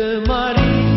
que Maria.